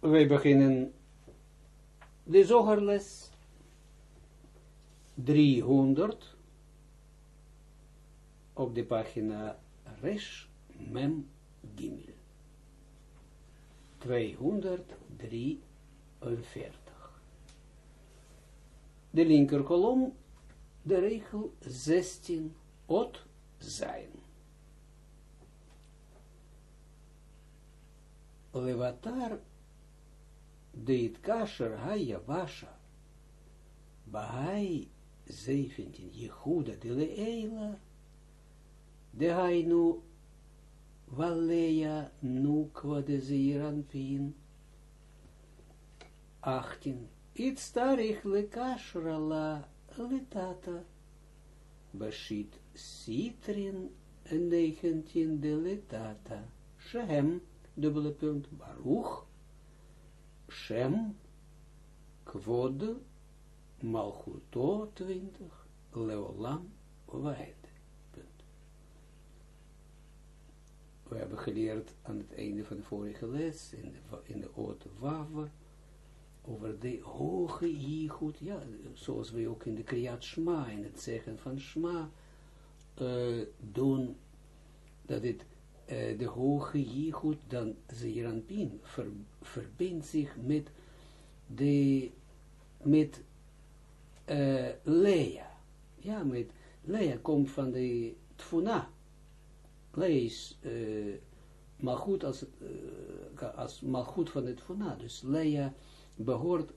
wij beginnen de zogerles 300 op de pagina Resh Mem Gimel. 243. De linker kolom, de regel 16, ot zijn. Levatar deit kasher haya vasha, bahai 17, Jehuda de leila, de hainu Valleja nukwa de pin. 18. Iets tarich lekashra la letata. Bashit sitrin 19 de letata. Shem, dubbele punt, Baruch. Shem, kwod, malchuto 20, leolam, waid. we hebben geleerd aan het einde van de vorige les, in de, in de Oot Wav, over de hoge jichut, ja, zoals we ook in de Kriyat Shma, in het zeggen van Shma, uh, doen, dat uh, de hoge jichut, dan Zeranpin, ver, verbindt zich met de, met uh, Lea, ja, met Lea komt van de Tfuna, lees uh, malgoed als, uh, als malgoed van het Funa. Dus Leia behoort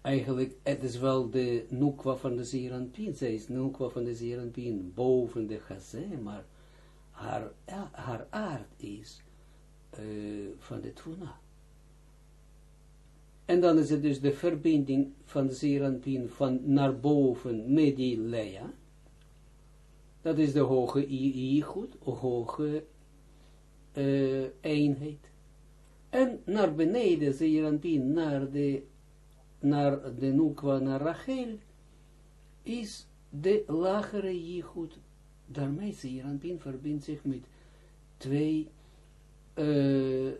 eigenlijk, het is wel de nukwa van de Zeranpien. Zij is nukwa van de Zeranpien boven de Chazé, maar haar, haar aard is uh, van de Tfuna. En dan is het dus de verbinding van de Zeranpien van naar boven met die Leia dat is de hoge i-goed, hoge uh, eenheid. En naar beneden, dan naar de, naar de Nukwa, naar Rachel, is de lagere jichut. Daarmee dan verbindt zich met twee uh,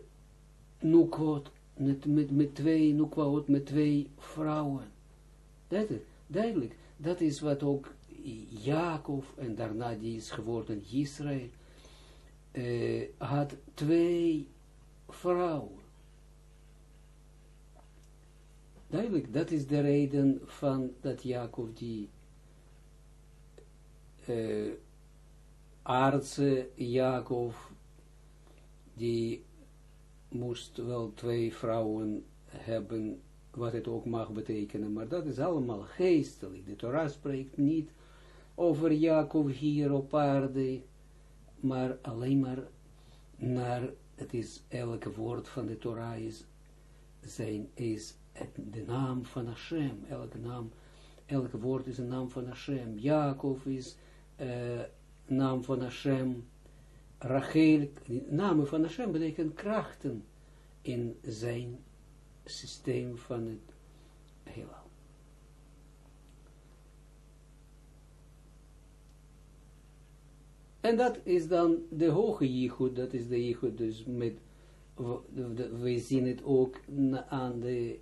Nukwot, met, met, twee Nukwaot, met twee vrouwen. Dat is duidelijk. Dat is wat ook Jacob, en daarna die is geworden Israël, uh, had twee vrouwen. Duidelijk, dat is de reden van dat Jacob die uh, aardse Jacob, die moest wel twee vrouwen hebben, wat het ook mag betekenen, maar dat is allemaal geestelijk. De Torah spreekt niet over Jacob hier op aarde, maar alleen maar naar, het is elke woord van de Torah is, zijn, is de naam van Hashem, elke naam, elke woord is een naam van Hashem, Jacob is uh, naam van Hashem, Rachel, namen van Hashem betekent krachten in zijn systeem van het heelal. En dat is dan de hoge jichud, dat is de jichud, dus met, we zien het ook aan de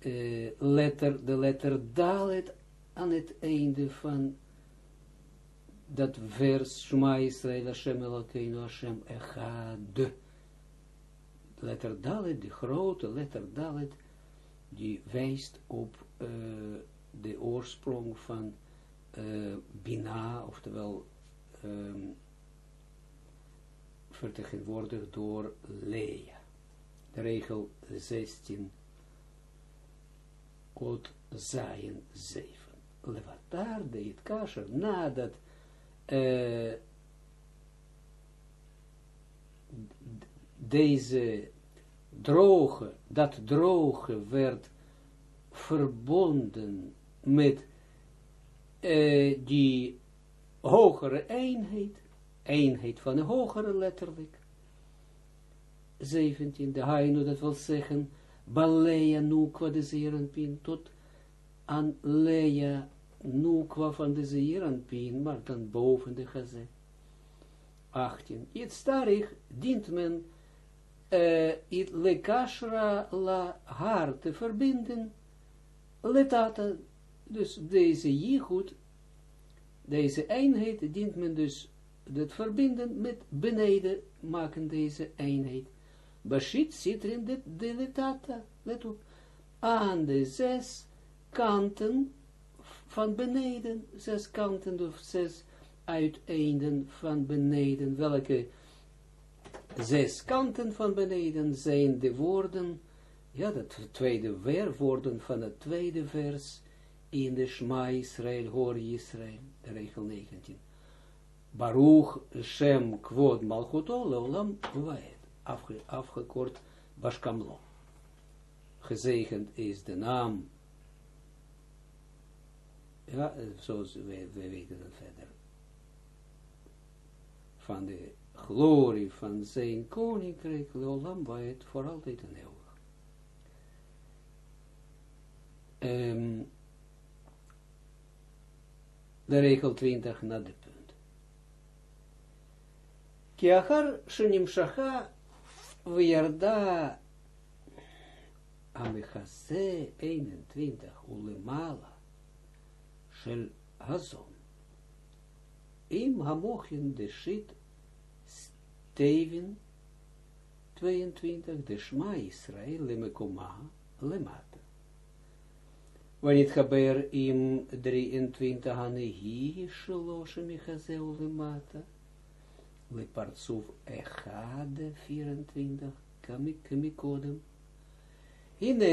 uh, letter, de letter dalet aan het einde van dat vers Shema Israel Hashem Elokeinu Hashem Echad. Letter dalet, de grote letter dalet, die wijst op uh, de oorsprong van uh, Bina, oftewel um, vertegenwoordigd door Lea. De regel 16, Ot Zayen 7. Levatar de het kasher, nadat uh, deze droge, dat droge werd verbonden met uh, die hogere eenheid, eenheid van een hogere letterlijk. 17, de hainu, dat wil zeggen, Balea nukwa de zeeranpien, tot aan Lea nukwa van de zeeranpien, maar dan boven de gazé. 18, iets starig dient men uh, it lekashra la haar te verbinden, letata, dus deze jichut, deze eenheid dient men dus het verbinden met beneden maken deze eenheid. Bashit zit er in de, de letata, let op, aan de zes kanten van beneden, zes kanten of zes uiteinden van beneden, welke zes kanten van beneden zijn de woorden, ja, dat tweede woorden van het tweede vers in de Shma Israël, hoor Israël, regel 19. Baruch Shem Kvod Malchuto Leolam Vaed, afge, afgekort Bashkamlo. Gezegend is de naam, ja, zoals we, we weten dat verder, van de glorie van zijn koninkrijk, Leolam Vaed, voor altijd en eeuwig. Um, de regel 20 na de punt. Ki achar shenimshacha וירדה המכסה 21 ולמעלה של הזון. אם המוחין דשית סטייבין 22 דשמע ישראל למקומה למטה. ונתחבר עם 23 הנהי שלו שמחזהו למטה, לפרצוף אחד 24 כמקודם. הנה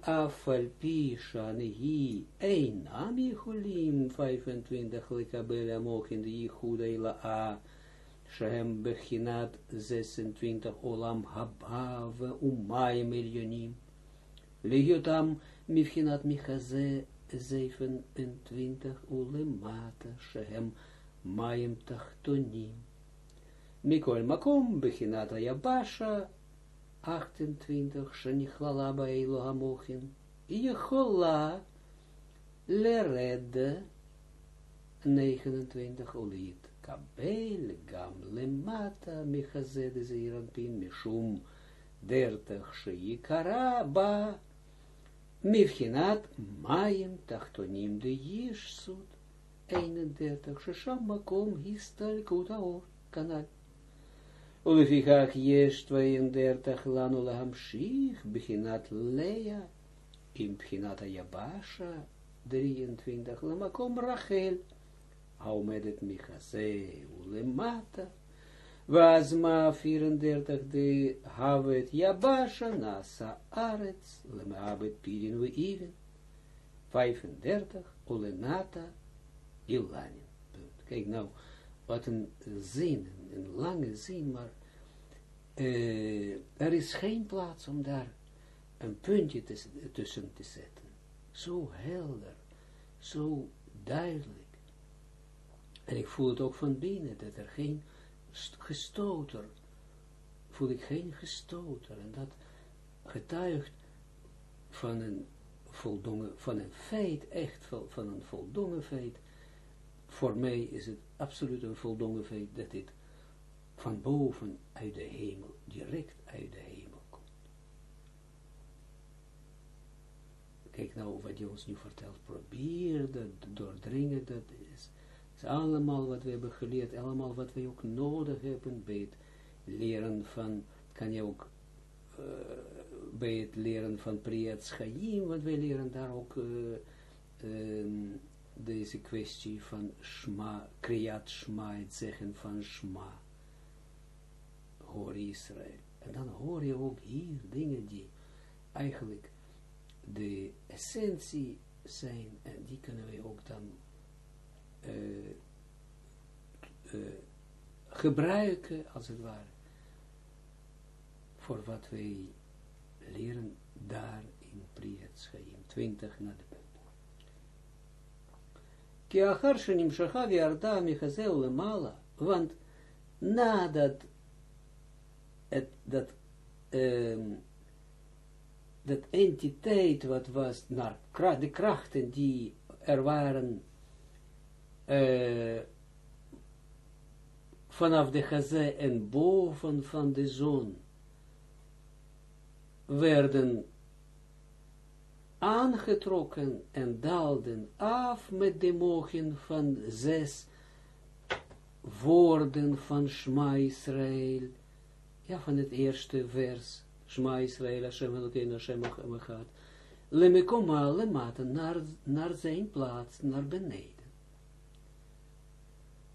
אף על פי שהנהי אינם יכולים 25 לקבל המוחין דייחוד הילאה שהם בחינת 26 עולם הבא ומים עליונים. להיותם מבחינת מחזה 27 ולמטה שהם מים תחתונים. מכל מקום בחינת היבשה 28 שנכללה באלו המוחין, יכולה לרד 29 ולהתקבל גם למטה מחזה דזעיר אנפין משום דרתך שיקרה בה מבחינת מים תחתונים דיישסות 31 ששם מקום הסתלקות האור, כנ"ל. ולפיכך יש 32 לנו להמשיך בחינת לאה, עם בחינת היבשה 23 למקום רחל, העומדת מחזה ולמטה, ואז מה 34 דהבת יבשה נעשה ארץ, למעבד פירין ואיבן, 35 ולנata Ilanin. Kijk nou, wat een zin, een lange zin, maar uh, er is geen plaats om daar een puntje tussen te zetten. Zo helder, zo duidelijk. En ik voel het ook van binnen, dat er geen gestoter, voel ik geen gestoter. En dat getuigt van een voldongen, van een feit, echt van een voldongen feit. Voor mij is het absoluut een voldongen feit dat dit van boven uit de hemel, direct uit de hemel komt. Kijk nou wat je ons nu vertelt, probeer dat doordringen, dat is, is allemaal wat we hebben geleerd, allemaal wat we ook nodig hebben bij het leren van, kan je ook uh, bij het leren van Priyat Chaim, want wij leren daar ook uh, um, deze kwestie van Shma, Kriyat Shma, het zeggen van Shma hoor Israël. En dan hoor je ook hier dingen die eigenlijk de essentie zijn, en die kunnen we ook dan uh, uh, gebruiken, als het ware, voor wat wij leren daar in Priyat Schaim, 20 naar de punt. Ki achar shenimshacha viarda want nadat het, dat, um, dat entiteit wat was, naar de krachten die er waren, uh, vanaf de gazé en boven van de zon, werden aangetrokken en daalden af met de mogen van zes woorden van Shma Israël, ja, van het eerste vers, Shma Israël, Hashem Elokeinu, Hashem Echad, lemekoma, lemata, naar, naar zijn plaats, naar beneden.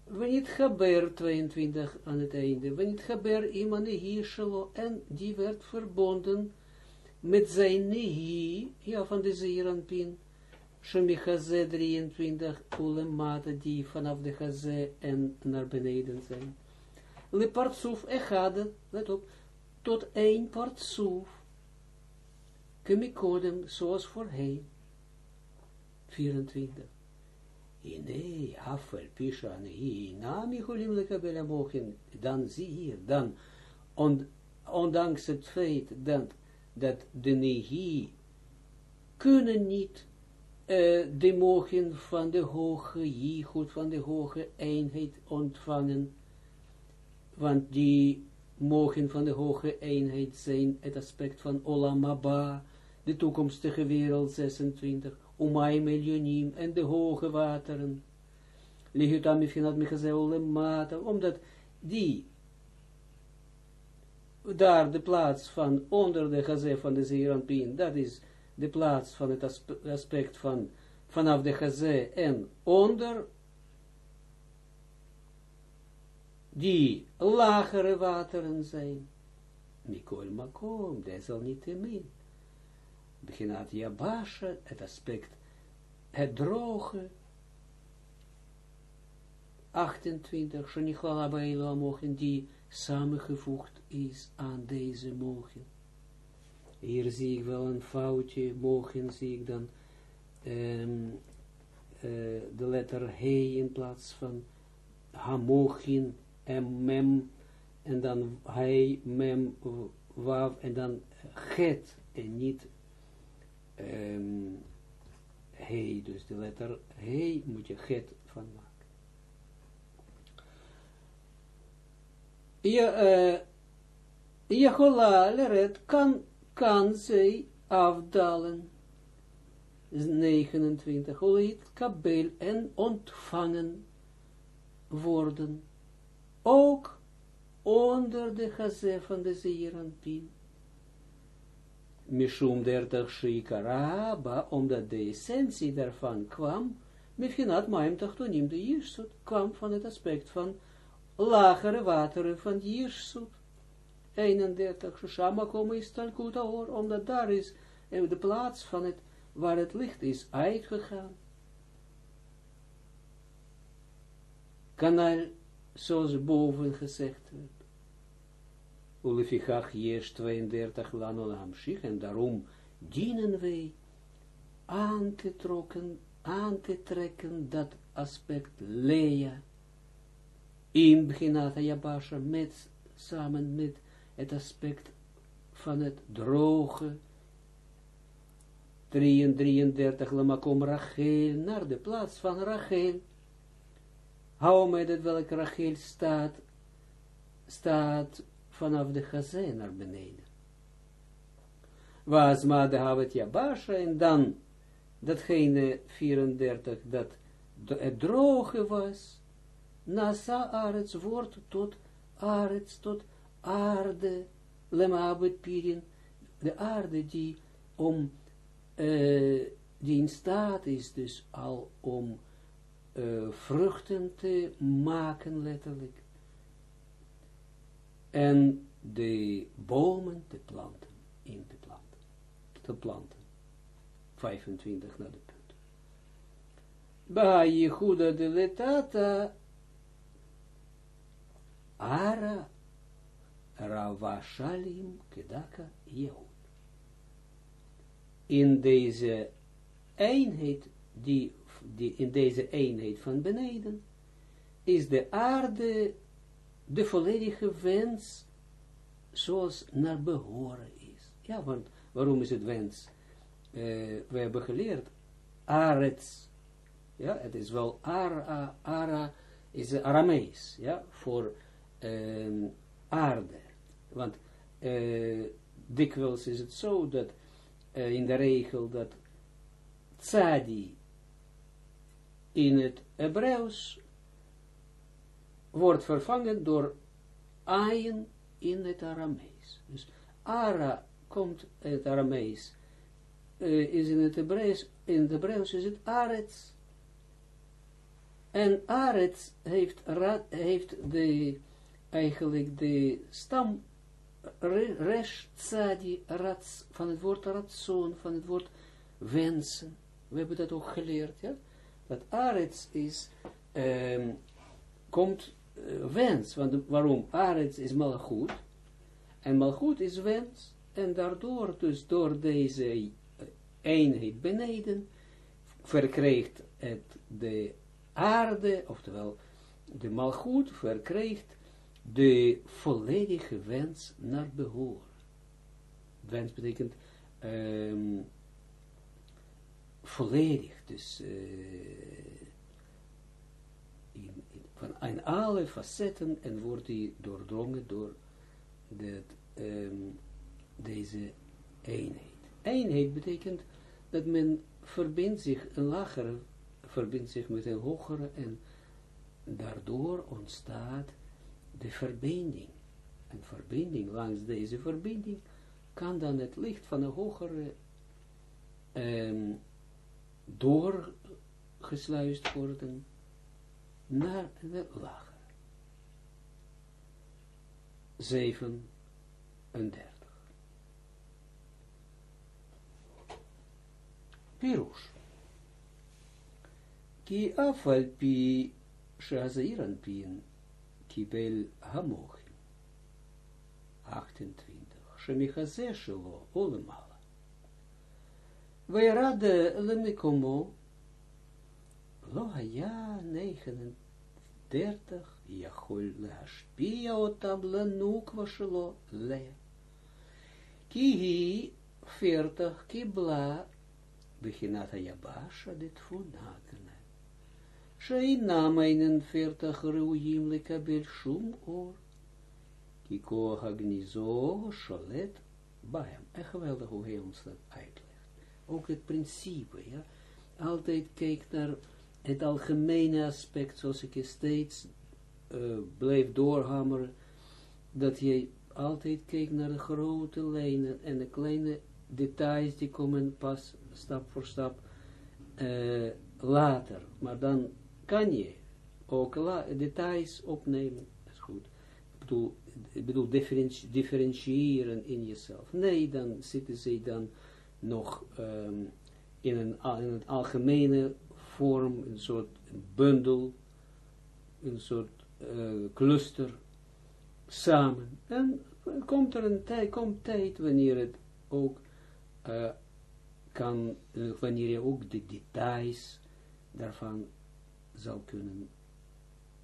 Wanneer gebeurt, 22 aan het einde, wanneer gebeurt, iemand hier, en die werd verbonden met zijn nehi, ja, van de Zeeranpin, Shemichaze 23, ulemata, die vanaf de Chaze en naar beneden zijn. Le partsuf echade, let op, tot één partsuf, kemikodem, zoals voorheen. 24. Ine, afel, pisha, nehi, nami cholim lekabel amochen, dan zie hier, dan, on, ondanks het feit dat dat de nehi kunnen niet uh, de mogen van de hoge jichut, van de hoge eenheid ontvangen, want die mogen van de hoge eenheid zijn het aspect van Olam Abba, de toekomstige wereld 26, Umay miljoeniem en de hoge wateren. Lihutam mifinat michaze mata, omdat die daar de plaats van onder de gazé van de Zeeranpien, dat is de plaats van het aspect van vanaf de gazé en onder die lagere wateren zijn. Mikol makom, desalniettemin. Beginat Jabasha, het aspect, het droge, 28, Shanichal Abaylo mogen die samengevoegd is aan deze mogen. Hier zie ik wel een foutje, mogen zie ik dan um, uh, de letter he in plaats van hamochin en mem, en dan hij, mem, wav, en dan het, en niet um, dus de letter he moet je het van maken. Je, uh, Jehola kan, kan zij afdalen. 29. Olit kabel en ontvangen worden. Ook onder de gazé van de Zeeranpin. Mishum dertig shikara, omdat de essentie daarvan kwam, Mefinat maim tachtonim de Jirsut, kwam van het aspect van lagere wateren van Jirsut. 31, Shama komen is Talkut Aor, omdat daar is de plaats van het, waar het licht is uitgegaan. Kanaal, zoals boven gezegd werd. Ulefichach Jesh 32 Lanolam Shich, en daarom dienen wij aan te, trokken, aan te trekken dat aspect Lea, in Beginata Yabasha, met, samen met het aspect van het droge, 33, Lamakom Rachel, naar de plaats van Rachel. Hou met het welke Rachel staat, staat vanaf de gazé naar beneden. Was maar de Havet Yabasha, en dan datgene 34, dat het droge was, Nasa Arets wordt tot Arets, tot aarde, lemabet pirin, de aarde die om, uh, die in staat is dus al om uh, vruchten te maken, letterlijk. En de bomen te planten, in te planten, te planten. 25 naar de punt. Ba Yehuda de letata ara Ravashalim Kedaka Yehud. In deze eenheid, die, die, in deze eenheid van beneden, is de aarde de volledige wens zoals naar behoren is. Ja, want waarom is het wens? Uh, we hebben geleerd, arets, ja, het is wel ara, ara, is Aramees, ja, voor um, aarde. Want uh, dikwijls is het zo dat uh, in de regel dat tzadi in het Hebreeuws wordt vervangen door ayin in het Aramees. Dus ara komt het Aramees, uh, is in het Hebreeuws, in het Hebreeuws is het arets. En arets heeft, heeft de, eigenlijk de stam resh rats, van het woord ratson, van het woord wensen. We hebben dat ook geleerd, ja. Dat arets is, um, komt uh, wens, want waarom? Arets is malgoed, en malgoed is wens, en daardoor, dus door deze eh, eenheid beneden, verkrijgt het de aarde, oftewel de malgoed, verkrijgt de volledige wens naar behoor. Wens betekent um, volledig, dus uh, in, van in alle facetten en wordt die doordrongen door de, um, deze eenheid. Eenheid betekent dat men verbindt zich, een lagere verbindt zich met een hogere en daardoor ontstaat de verbinding. En verbinding, langs deze verbinding, kan dan het licht van een hogere um, doorgesluist worden naar de lagere. 37. Pirush. Ki afal pi pin kibel hamochin. 28. Shemichaze shelo Weirade lemikomo lo haya 39 יכול להשפיע אותם לנוקבה שלו ל. כי היא פרתח קיבלה בחינת היבשה דתפונה כנראה. שאינם 41 ראויים לקבל שום אור, כי כוח הגניזו שולט bהם. Echt geweldig hoe hij ons dat uitlegt. Ook het principe, ja. Altijd kijkt naar het algemene aspect, zoals ik je steeds uh, bleef doorhameren, dat je altijd kijkt naar de grote lijnen en de kleine details die komen pas stap voor stap uh, later. Maar dan kan je ook details opnemen. Dat is goed. Ik bedoel, ik bedoel differenti differentiëren in jezelf. Nee, dan zitten ze dan nog um, in, een, in een algemene vorm, een soort bundel, een soort uh, cluster samen. En komt er een tijd, komt tijd wanneer het ook uh, kan, wanneer je ook de details daarvan zou kunnen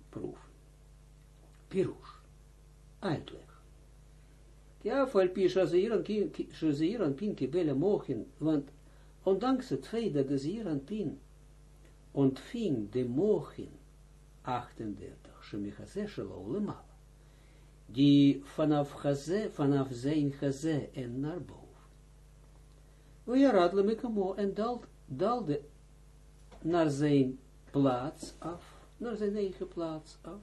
proeven. Pirush, uitleg. Ja, voor Shaziran Pin kibele mogen, want ondanks het feit dat de Ziran Pin ontving de mogen 38, Shemichaze Lemala, die vanaf, Chaze, vanaf zijn Chaze en naar boven. Weerad Lemekamo en dalde naar zijn plaats af, naar zijn eigen plaats af.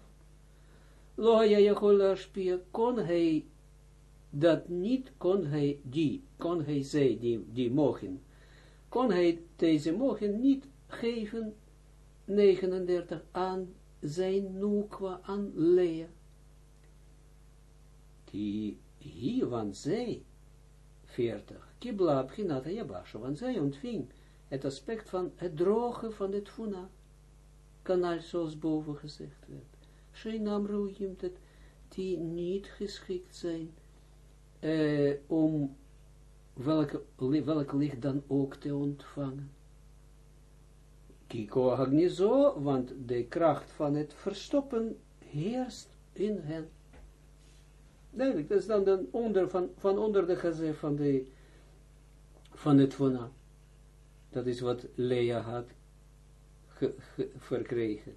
Loja Jachol kon hij dat niet, kon hij die, kon hij zij, die, die mogen, kon hij deze mogen niet geven, 39, aan zijn nukwa, aan Lea. Die hier, want zij, 40, kibla, bginata jabasha, want zij ontving het aspect van het drogen van het funa kanaal zoals boven gezegd werd. Sheinam roeim dat die niet geschikt zijn uh, om welke, welk licht dan ook te ontvangen. Kiko agnizo, want de kracht van het verstoppen heerst in hen. Duidelijk, dat is dan, onder, van, van onder de gazé van, van het vona. Dat is wat Lea had ge, ge, verkregen.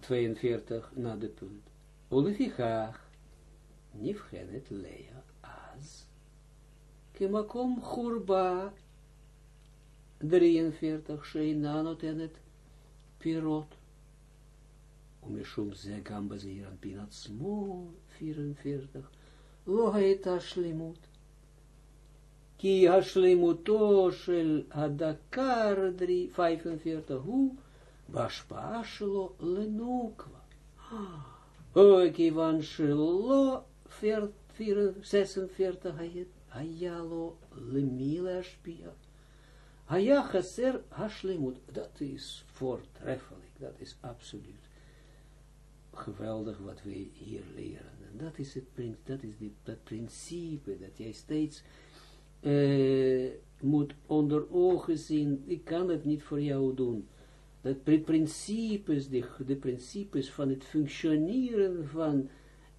42 na de punt. Olefichach, nifgenet Lea az, kemakom churba, 43, sheina notenet pirot, umishum ze gamba zeiran pinat smo, 44, lo haita shlimut, ki hashlimuto shel hadakar, 45, hu, bashpa shelo lenukwa, oh, kivan shelo, 46, hayet, hayalo lemila shpia, Haya chaser hashlemut, dat is voortreffelijk, dat is absoluut geweldig wat we hier leren. En dat is het, dat is die, principe, dat jij steeds uh, moet onder ogen zien, ik kan het niet voor jou doen. Dat principes, de, de principes van het functioneren van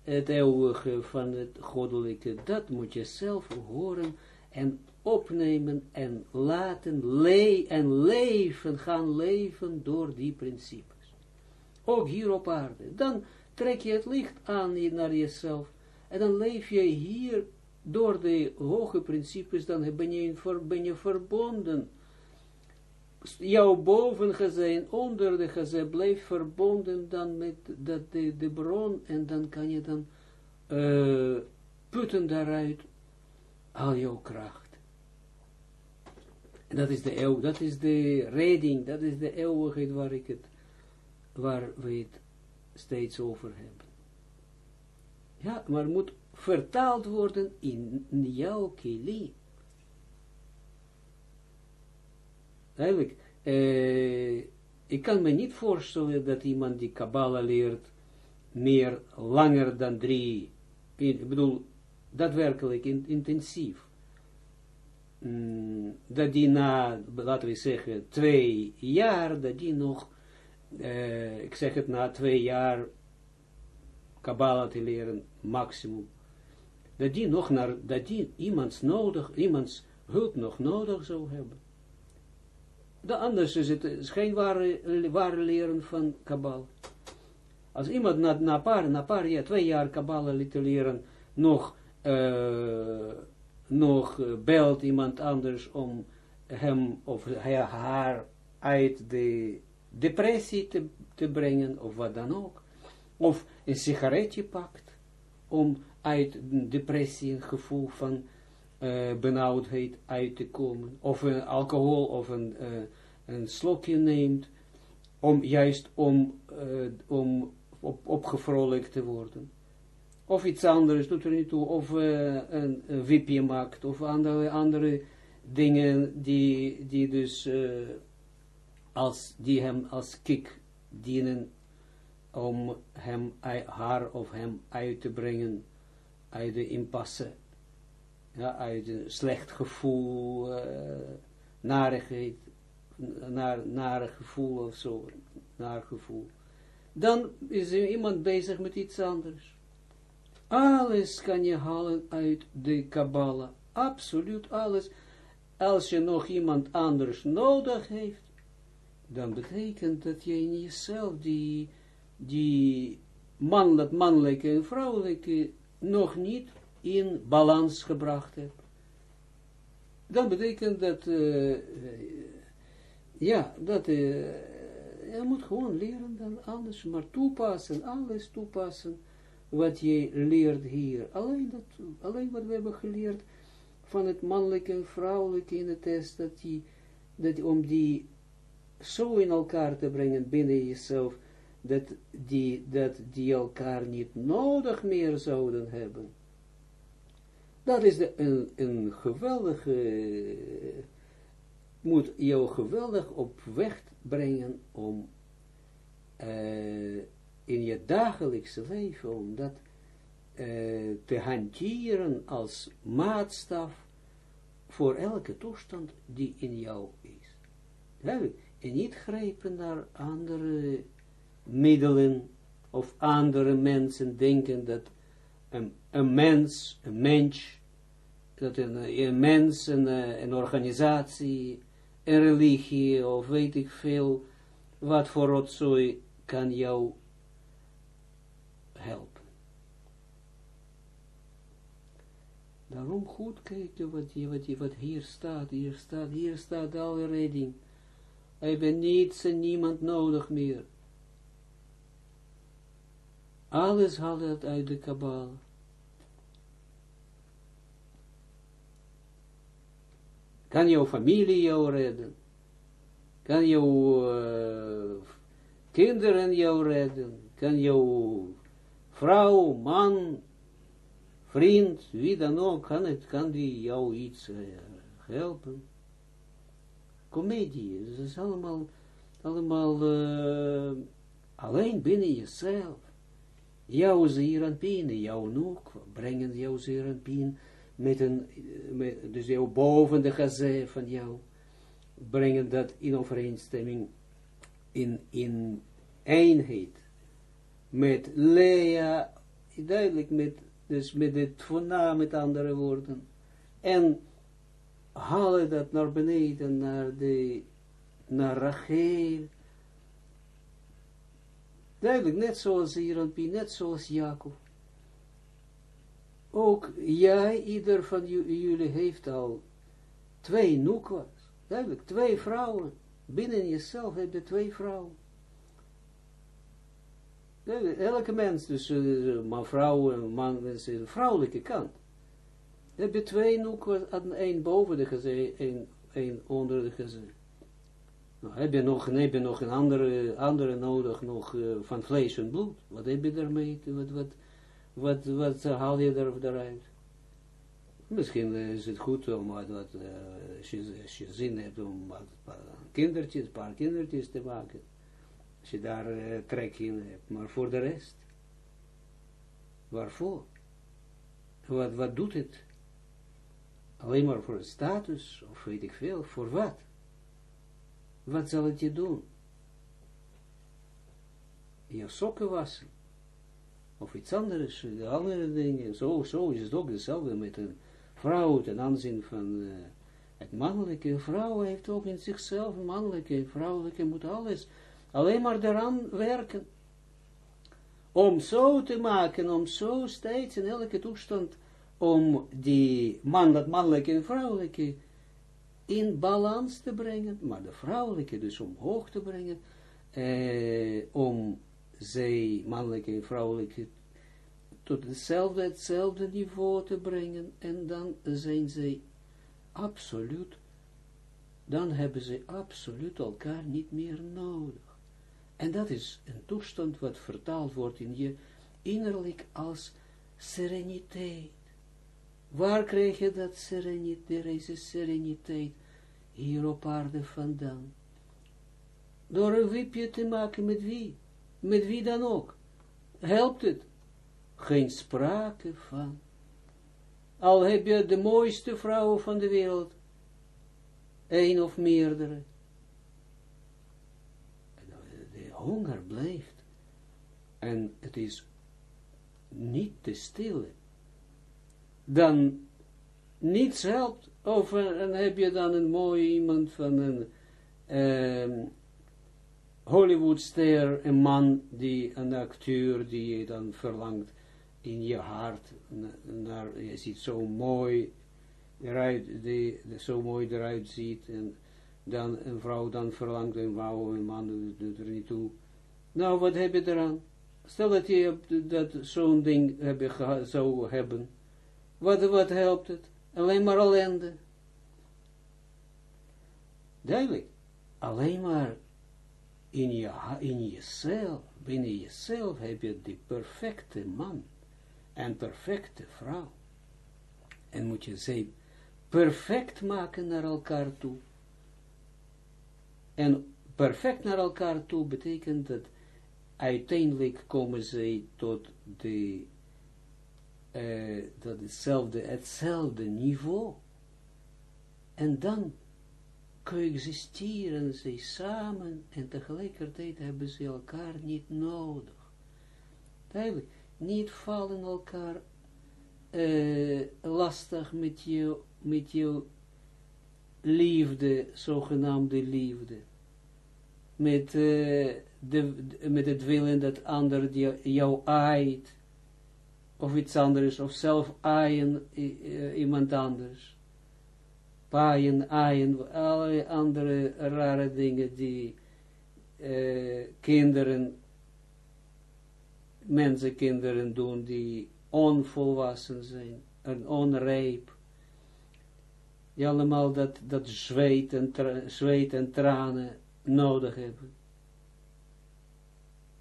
het eeuwige, van het goddelijke, dat moet je zelf horen en opnemen en laten le en leven, gaan leven door die principes. Ook hier op aarde. Dan trek je het licht aan naar jezelf en dan leef je hier door de hoge principes, dan ben je, ben je verbonden. Jouw bovengezijn, onder de gezin, blijft verbonden dan met de, de, bron en dan kan je dan uh, putten daaruit al jouw kracht. En dat is de eeuw, dat is de redding, dat is de eeuwigheid waar ik het, waar we het steeds over hebben. Ja, maar moet vertaald worden in jouw kili. Eigenlijk, eh, ik kan me niet voorstellen dat iemand die Kabbalah leert meer langer dan drie, ik bedoel, daadwerkelijk in, intensief. Mm, dat die na, laten we zeggen, twee jaar, dat die nog, uh, ik zeg het na twee jaar, Kabbalah te leren, maximum, dat die nog naar, dat die iemands nodig, iemands hulp nog nodig zou hebben. De anders is het is geen ware, ware leren van Kabbalah. Als iemand na, na, paar, na paar jaar, twee jaar Kabbalah te leren, nog uh, nog uh, belt iemand anders om hem of haar uit de depressie te, te brengen, of wat dan ook. Of een sigaretje pakt, om uit een depressie, een gevoel van uh, benauwdheid uit te komen. Of een alcohol, of een, uh, een slokje neemt, om juist om, om op, opgevrolijkt te worden. Of iets anders, doet er niet toe, of uh, een, een wipje maakt, of andere, andere dingen die, die dus uh, als, die hem als kick dienen om hem, haar of hem uit te brengen uit de impasse, ja, uit een slecht gevoel, uh, narigheid, naar, nare gevoel of zo, naar gevoel. Dan is er iemand bezig met iets anders. Alles kan je halen uit de Kabbalah. Absoluut alles. Als je nog iemand anders nodig heeft, dan betekent dat je in jezelf die, die mannelijke en vrouwelijke nog niet in balans gebracht hebt. Dan betekent dat, uh, ja, dat uh, je moet gewoon leren dan alles, maar toepassen, alles toepassen wat je leert hier. Alleen, dat, alleen wat we hebben geleerd van het mannelijke en vrouwelijke in de test, dat die, dat om die zo in elkaar te brengen binnen jezelf, dat die, dat die elkaar niet nodig meer zouden hebben. Dat is de, een, een geweldige, moet jou geweldig op weg brengen om uh, in je dagelijkse leven, om dat uh, te hanteren als maatstaf voor elke toestand die in jou is. En niet grijpen naar andere middelen of andere mensen denken dat een, een mens, een mens, dat een, een mens, een, een organisatie, een religie of weet ik veel, wat voor rotzooi kan jou helpen. Daarom goed kijken wat, wat, wat hier staat, hier staat, hier staat alle redding. Hebben niets en niemand nodig meer. Alles haalt het uit de kabal. Kan jouw familie jou redden? Kan jouw uh, kinderen jou redden? Kan jouw vrouw, man, vriend, wie dan ook, kan, het, kan die jou iets uh, helpen? Comedie, het is allemaal, allemaal uh, alleen binnen jezelf. Jouw zeeranpien, jouw noek, brengen jouw zeeranpien met een, met, dus jouw boven de gazé van jou, brengen dat in overeenstemming, in, in eenheid, met Lea, duidelijk met, dus met het Tfona, met andere woorden, en halen dat naar beneden, naar de, naar Rachel, duidelijk, net zoals Pi, net zoals Jacob, ook jij, ieder van jullie heeft al twee noekwas. Duidelijk, twee vrouwen. Binnen jezelf heb je twee vrouwen. elke mens, dus uh, man, vrouw, man, is de vrouwelijke kant. heb je twee noekwas, één boven de gezin, één onder de gezin. Nou, heb je nog, heb je nog een andere, andere nodig, nog uh, van vlees en bloed? Wat heb je daarmee? Wat, wat, wat, wat haal je er eruit? Misschien is het goed om wat, wat uh, als, je, zin hebt om wat, kindertjes, een paar kindertjes te maken. Als je daar uh, trek in hebt. Maar voor de rest, waarvoor? Wat, wat doet het? Alleen maar voor status, of weet ik veel, voor wat? Wat zal het je doen? Je sokken wassen of iets anders, de andere dingen. Zo, zo is het ook hetzelfde met een vrouw ten aanzien van uh, het mannelijke. Een vrouw heeft ook in zichzelf, mannelijke en vrouwelijke, moet alles alleen maar eraan werken. Om zo te maken, om zo steeds in elke toestand, om die man, dat mannelijke en vrouwelijke, in balans te brengen, maar de vrouwelijke dus omhoog te brengen, eh, om zij, mannelijke en vrouwelijke, tot hetzelfde, hetzelfde niveau te brengen, en dan zijn zij absoluut, dan hebben ze absoluut elkaar niet meer nodig. En dat is een toestand wat vertaald wordt in je innerlijk als sereniteit. Waar krijg je dat sereniteit, deze sereniteit hier op aarde vandaan? Door een wipje te maken met wie? met wie dan ook. Helpt het? Geen sprake van. Al heb je de mooiste vrouw van de wereld, een of meerdere. De honger blijft. En het is niet te stillen. Dan niets helpt. Of en heb je dan een mooi iemand van een um, Hollywoodster, een man, die, een acteur, die je dan verlangt in je hart, naar, je ziet zo mooi eruit, die, zo mooi eruit ziet, en dan een vrouw dan verlangt, een vrouw, een man doet er niet toe. Nou, wat heb je eraan? Stel dat je dat zo'n ding heb je zou hebben. Wat, wat helpt het? Alleen maar ellende. Duidelijk. Alleen maar in, je, in jezelf, binnen jezelf heb je de perfecte man en perfecte vrouw. En moet je ze perfect maken naar elkaar toe. En perfect naar elkaar toe betekent dat uiteindelijk komen ze tot de, uh, dat hetzelfde, hetzelfde niveau. En dan coexisteren ze samen en tegelijkertijd hebben ze elkaar niet nodig. Duidelijk, niet vallen elkaar uh, lastig met je, met je liefde, zogenaamde liefde. Met, de, met het willen dat ander jou aait. Of iets anders, of zelf aaien iemand anders. Paaien, aaien, alle andere rare dingen die uh, kinderen, mensenkinderen doen, die onvolwassen zijn, en onrijp. Die allemaal dat, dat zweet, en zweet en tranen nodig hebben.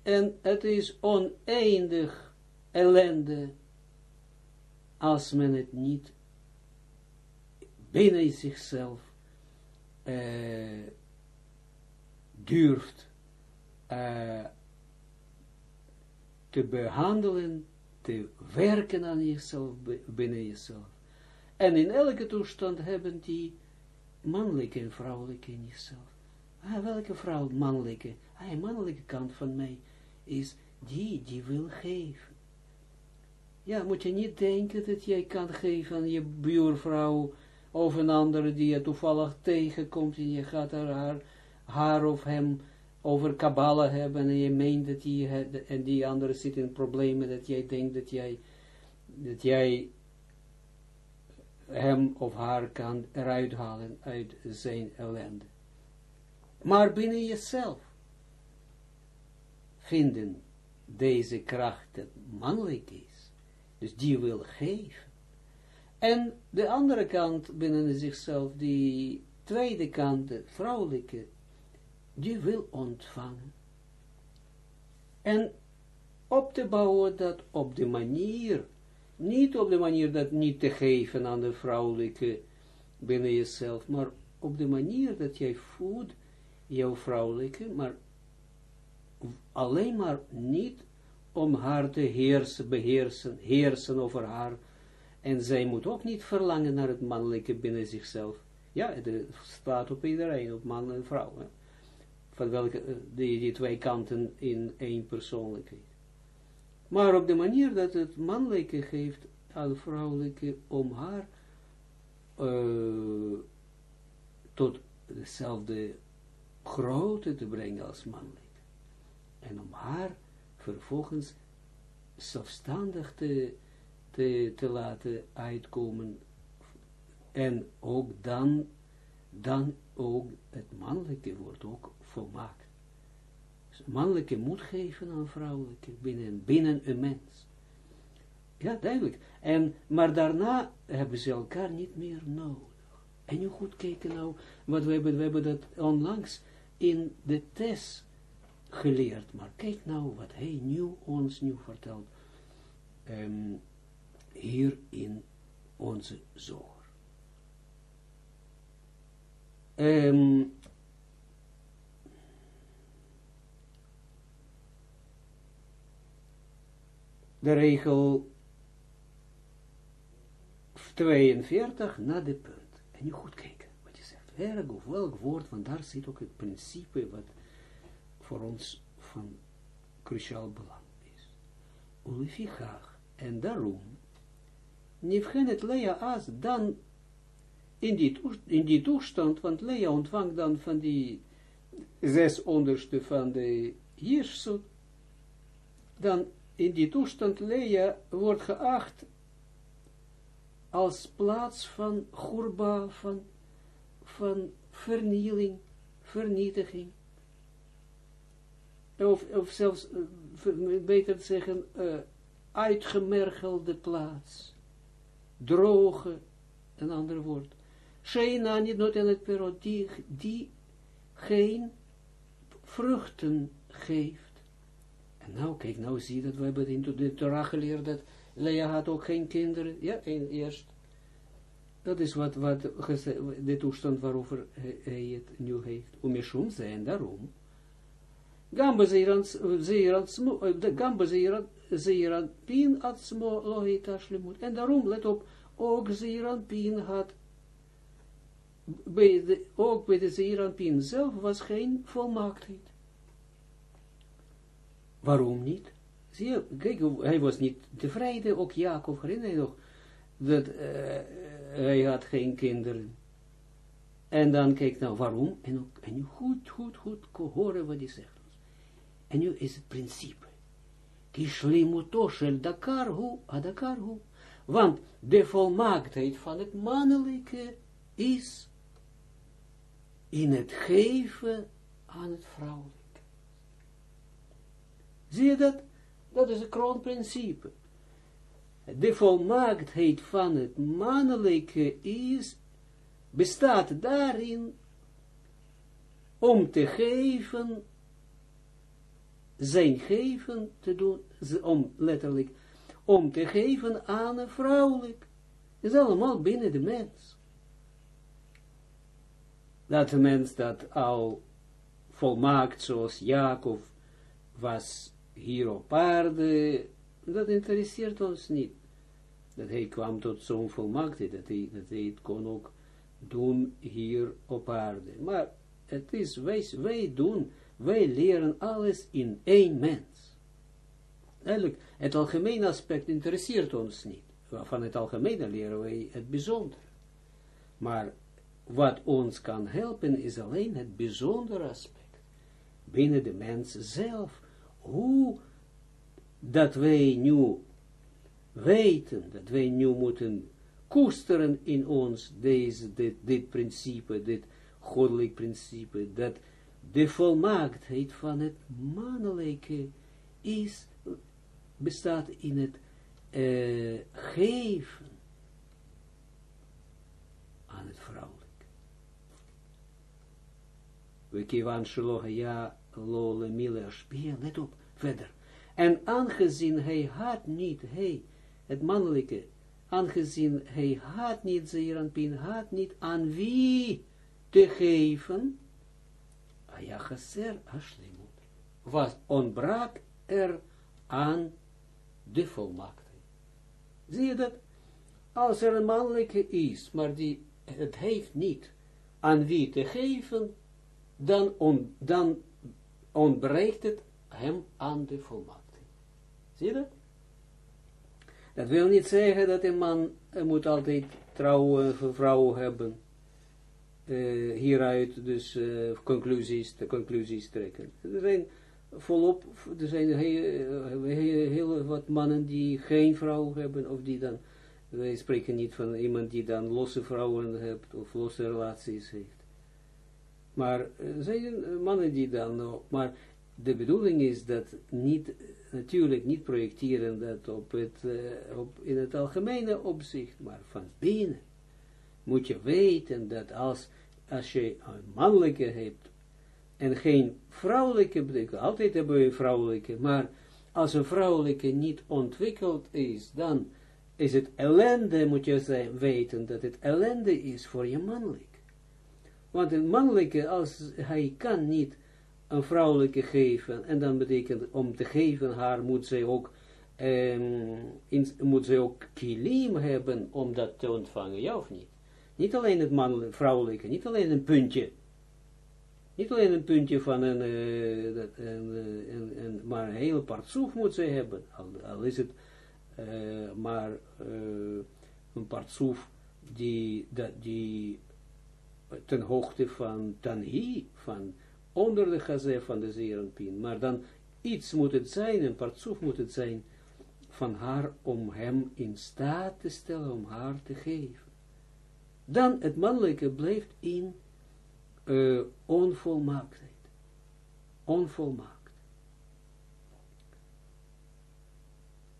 En het is oneindig ellende als men het niet binnen zichzelf uh, durft uh, te behandelen, te werken aan jezelf, binnen jezelf. En in elke toestand hebben die mannelijke en vrouwelijke in jezelf. Ah, welke vrouw mannelijke? Ah, mannelijke kant van mij is die, die wil geven. Ja, moet je niet denken dat jij kan geven aan je buurvrouw of een andere die je toevallig tegenkomt en je gaat haar, haar of hem over Kabbalah hebben en je meent dat die, en die andere zit in problemen, dat jij denkt dat jij, dat jij hem of haar kan eruit halen uit zijn ellende. Maar binnen jezelf vinden deze kracht dat mannelijk is. Dus die wil geven. En de andere kant binnen zichzelf, die tweede kant, de vrouwelijke, die wil ontvangen. En op te bouwen dat op de manier, niet op de manier dat niet te geven aan de vrouwelijke binnen jezelf, maar op de manier dat jij voedt jouw vrouwelijke, maar alleen maar niet om haar te heersen, beheersen, heersen over haar. En zij moet ook niet verlangen naar het mannelijke binnen zichzelf. Ja, het staat op iedereen, op man en vrouw. Van welke, eh, die, die twee kanten in één persoonlijkheid. Maar op de manier dat het mannelijke geeft aan vrouwelijke om haar uh, tot dezelfde grootte te brengen als mannelijk. En om haar vervolgens zelfstandig te, te, te laten uitkomen. En ook dan, dan ook het mannelijke wordt ook volmaakt. Dus mannelijke moet geven aan vrouwelijke binnen, binnen een mens. Ja, duidelijk. En, maar daarna hebben ze elkaar niet meer nodig. En je goed kijken nou, wat we hebben, we hebben dat onlangs in de test geleerd. Maar kijk nou wat hij nu ons nu vertelt. Um, hier in onze zorg. Um, de regel 42 na de punt. En je goed kijken wat je zegt. Welk of welk woord, want daar zit ook het principe wat voor ons van cruciaal belang is. Ulefichach. En daarom, Nifgen het Lea as, dan in die, in die toestand, want Lea ontvangt dan van die zes onderste van de Jirsut, dan in die toestand Lea wordt geacht als plaats van gurba, van, van vernieling, vernietiging of, of zelfs, uh, beter te zeggen, uh, uitgemergelde plaats, droge, een ander woord, Sheina niet not in het perot, die, geen vruchten geeft. En nou, kijk, nou zie je dat we hebben in de Torah geleerd dat Lea had ook geen kinderen, ja, eerst. Dat is wat, wat de toestand waarover hij het nu heeft. Om je zijn daarom Gamba zeiran pin atsmo lohita shlemut. En daarom, let op, ook pin had, bij de, ook bij de pin zelf was geen volmaaktheid. Waarom niet? Zie je, kijk, hij was niet tevreden, ook Jacob herinner je nog, dat uh, hij had geen kinderen. En dan kijk nou, waarom? En, ook, en goed, goed, goed horen wat hij zegt. En nu is het principe. Kishlimuto shel dakar hu, adakar hu. Want de volmaaktheid van het mannelijke is in het geven aan het vrouwelijke. Zie je dat? Dat is een kroonprincipe. De volmaaktheid van het mannelijke is, bestaat daarin om te geven, zijn geven te doen, om letterlijk, om te geven aan een vrouwelijk. is allemaal binnen de mens. Dat de mens dat al volmaakt zoals Jacob was hier op aarde, dat interesseert ons niet. Dat hij kwam tot zo'n volmaaktheid, dat hij, dat hij het kon ook doen hier op aarde. Maar het is, wij, wij doen, wij leren alles in één mens. Eigenlijk, het algemene aspect interesseert ons niet. Van het algemene leren wij het bijzonder. Maar wat ons kan helpen is alleen het bijzondere aspect. Binnen de mens zelf. Hoe dat wij nu weten, dat wij nu moeten koesteren in ons deze, dit principe, dit goddelijk principe, dat de volmaaktheid van het mannelijke is, bestaat in het uh, geven aan het vrouwelijk. We kiwan shelo ja lo le mile let op, verder. En aangezien hij had niet, hij, het mannelijke, aangezien hij had niet, Zeeranpien, had niet aan wie te geven, ashlimut, was ontbrak er aan de volmaaktheid. Zie je dat? Als er een mannelijke is, maar die het heeft niet aan wie te geven, dan, on, dan ontbreekt het hem aan de volmaaktheid. Zie je dat? Dat wil niet zeggen dat een man moet altijd trouwen, vrouw hebben. Uh, hieruit dus uh, conclusies, de conclusies trekken. Er zijn volop, er zijn heel, heel, wat mannen die geen vrouw hebben, of die dan, wij spreken niet van iemand die dan losse vrouwen heeft, of losse relaties heeft. Maar er zijn mannen die dan, maar de bedoeling is dat niet, natuurlijk niet projecteren dat op het, op, in het algemene opzicht, maar van binnen moet je weten dat als, als je een mannelijke hebt en geen vrouwelijke, betekent, altijd hebben we een vrouwelijke, maar als een vrouwelijke niet ontwikkeld is, dan is het ellende, moet je weten dat het ellende is voor je mannelijk. Want een mannelijke, als hij kan niet een vrouwelijke geven, en dan betekent om te geven haar moet zij ook, in, moet zij ook kilim hebben om dat te ontvangen, ja of niet? Niet alleen het mannelijke, vrouwelijke, niet alleen een puntje, niet alleen een puntje van een, uh, dat, een, maar een hele partsoef moet zij hebben, al, is het uh, maar een partsoef die, dat, die ten hoogte van tanhi, van onder de gazé van de zeerenpien, maar dan iets moet het zijn, een partsoef moet het zijn, van haar om hem in staat te stellen, om haar te geven. Dan het mannelijke blijft in uh, onvolmaaktheid. Onvolmaakt.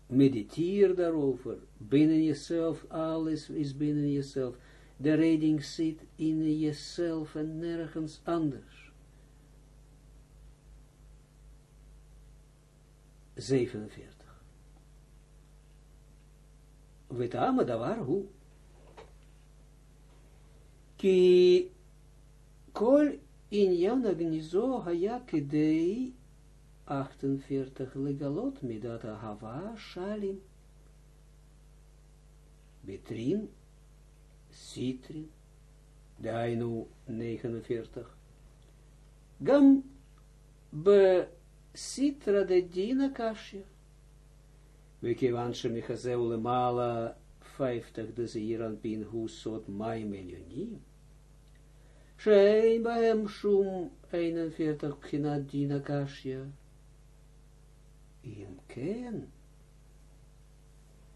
Mediteer daarover, binnen jezelf, alles is binnen jezelf. De reding zit in jezelf en nergens anders. 47. Wetama davar hu ki kol in jana gnizo hayak idei 48 legalot midat hava shalim betrin sitrin dainu 49 gam be sitra de dina kashi וכיוון שמחזהו למעלה 50, dus hier aan Pinchus Sot Mai Melionim. Schein Bahem Shum 41, Pchinat Dina Kashya. Im Ken.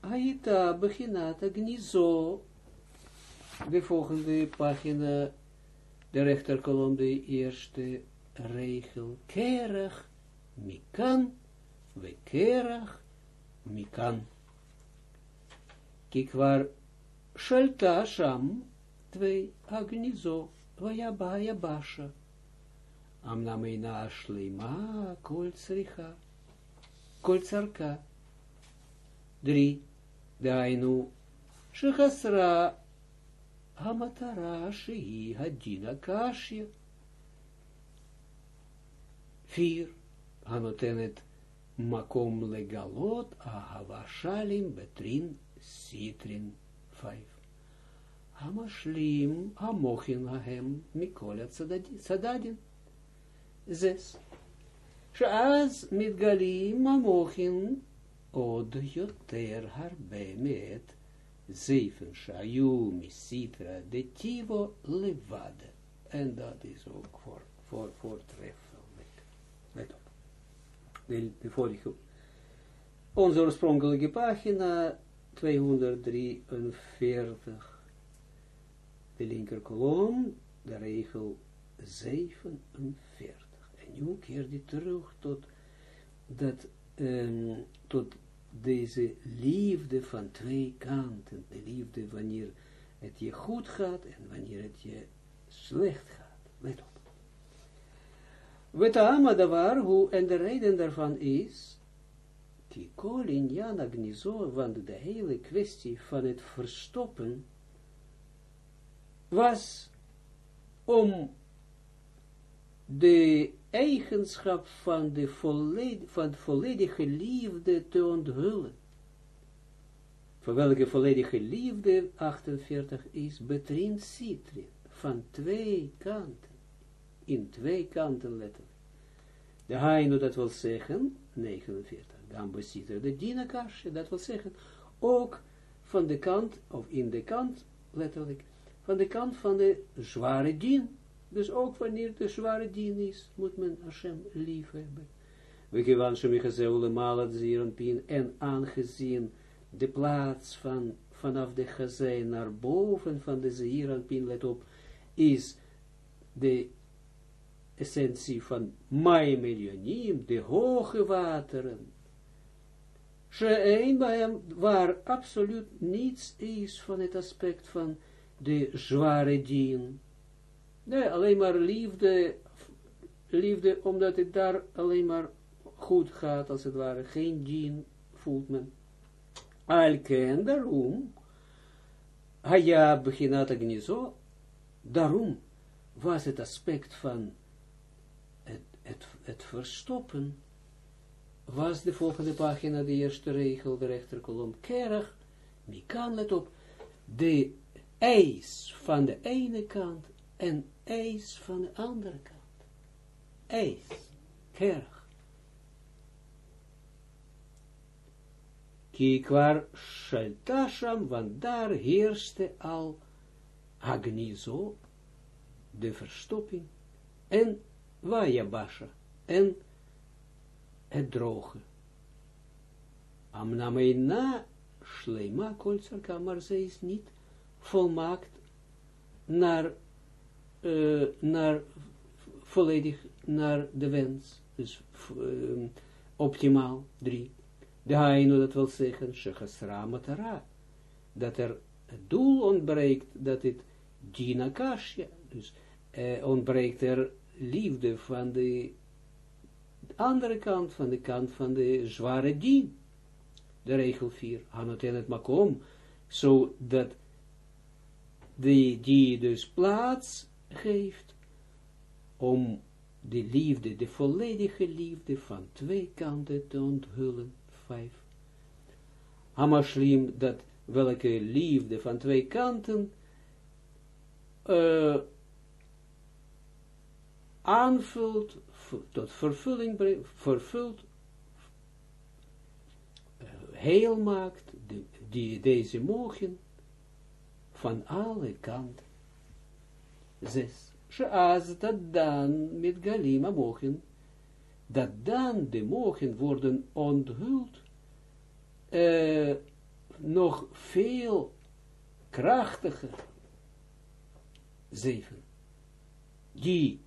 Aita Bechinat Gnizo. De volgende pagina, de rechterkolom, de eerste regel. Kerig, Mikan, we kerig, Mikan. Kijk waar, shalta sham, twee, agnizo, vaya basha. Amnam eina shlema, kol tsricha, kol dainu, shechasra, hamatara, shehi, hadina, kashya. Vier, hanotenet, makom legalot, ahava shalim, betrin, sitrin, vijf. Hamashlim, hamochin ahem, mikolat sadadin. Zes. Shaaz mitgalim hamochin, od yoter harbe met, zeven shayu misitra de tivo levade. En dat is ook voor, voor, voortreffelijk. Let op. De, de vorige, onze oorspronkelijke pagina 243 de linker kolom, de regel 47. En nu keert hij terug tot, dat, um, tot deze liefde van twee kanten. De liefde wanneer het je goed gaat en wanneer het je slecht gaat. Let op. Wetama davar, hoe, en de reden daarvan is, die kolin jana gnizo, want de hele kwestie van het verstoppen, was om de eigenschap van de van volledige liefde te onthullen. Voor welke volledige liefde 48 is betrin citrin, van twee kanten, in twee kanten letterlijk. De haino dat wil zeggen, 49, citra, de dinakasje, dat wil zeggen, ook van de kant, of in de kant, letterlijk, van de kant van de zware dien. Dus ook wanneer de zware dien is, moet men Hashem lief hebben. We geven Shemichazeule Malat Zirenpin en aangezien de plaats van, vanaf de Chazé naar boven van de Zirenpin, let op, is de essentie van Mai Miljonim, de hoge wateren. Sheein bij hem, waar absoluut niets is van het aspect van de zware dien. Nee, alleen maar liefde, liefde, omdat het daar alleen maar goed gaat, als het ware, geen dien voelt men. Alken, daarom, Haya beginat agnizo, daarom was het aspect van het, het, het verstoppen, was de volgende pagina, de eerste regel, de rechterkolom, kerig, kan let op, de eis van de ene kant en eis van de andere kant. Eis, kerg. Kijk waar Shaltasham, want daar heerste al Agnizo, de verstopping, en Vajabasha, en het droge. Amnameina, Shleima, Koltsarka, maar ze is niet volmaakt naar, uh, naar volledig naar de wens. Dus optimaal, drie. De haino, dat wil zeggen, shechasra matara. Dat er het doel ontbreekt, dat het dina dus uh, ontbreekt er liefde van de andere kant, van de kant van de zware dien. De regel 4, hanoten het makom, zodat die, die dus plaats geeft om de liefde, de volledige liefde van twee kanten te onthullen. Vijf. Hamashlim, dat welke liefde van twee kanten uh, aanvult, tot vervulling vervult, uh, heel maakt, de, die deze mogen van alle kanten. Zes. Sheaz dat dan met galima mogen dat dan de mogen worden onthuld, uh, nog veel krachtiger. Zeven. Die,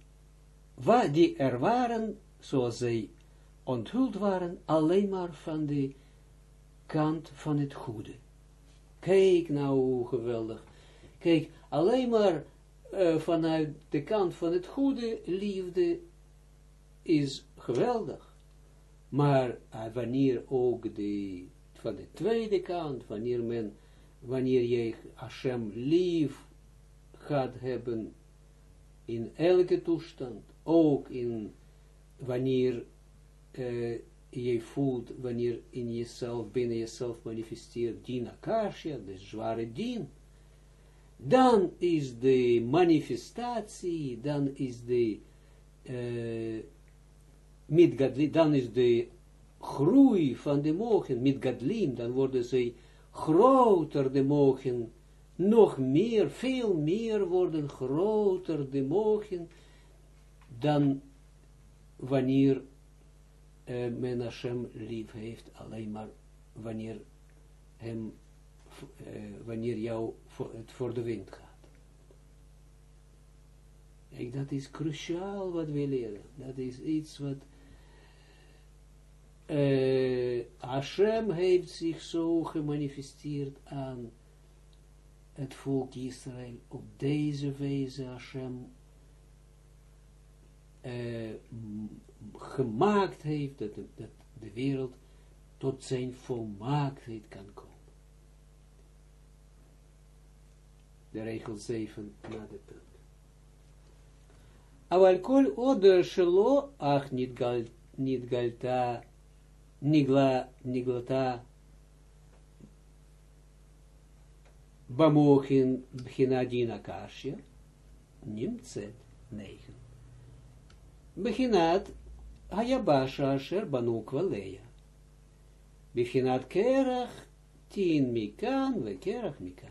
waar die er waren, zoals zij onthuld waren, alleen maar van de kant van het goede. Kijk nou geweldig. Kijk, alleen maar uh, vanuit de kant van het goede liefde is geweldig. Maar uh, wanneer ook de, van de tweede kant, wanneer men, wanneer je Hashem lief gaat hebben in elke toestand, ook in wanneer uh, je voelt, wanneer in jezelf, binnen jezelf manifesteert din akasha, de zware din, dan is de manifestatie, dan is de uh, dan is de groei van de mogen, met gadlim, dan worden ze groter de mogen, nog meer, veel meer worden groter de mogen, dan wanneer uh, men Hashem lief heeft, alleen maar wanneer hem, uh, wanneer jou het voor de wind gaat. Kijk, dat is cruciaal wat we leren. Dat is iets wat uh, Hashem heeft zich zo gemanifesteerd aan het volk Israël. Op deze wijze Hashem uh, gemaakt heeft dat de, dat de wereld tot zijn volmaaktheid kan komen. De regel 7 na de punt. אבל כל עוד שלא אך נתגלתה, נגלה, נגלתה במוחין בחינה דין הקשיא, נמצאת Beginat Hayabasha Asher Banu Kwaleya. Beginat Kerach tien Mikan We Kerach Mikan.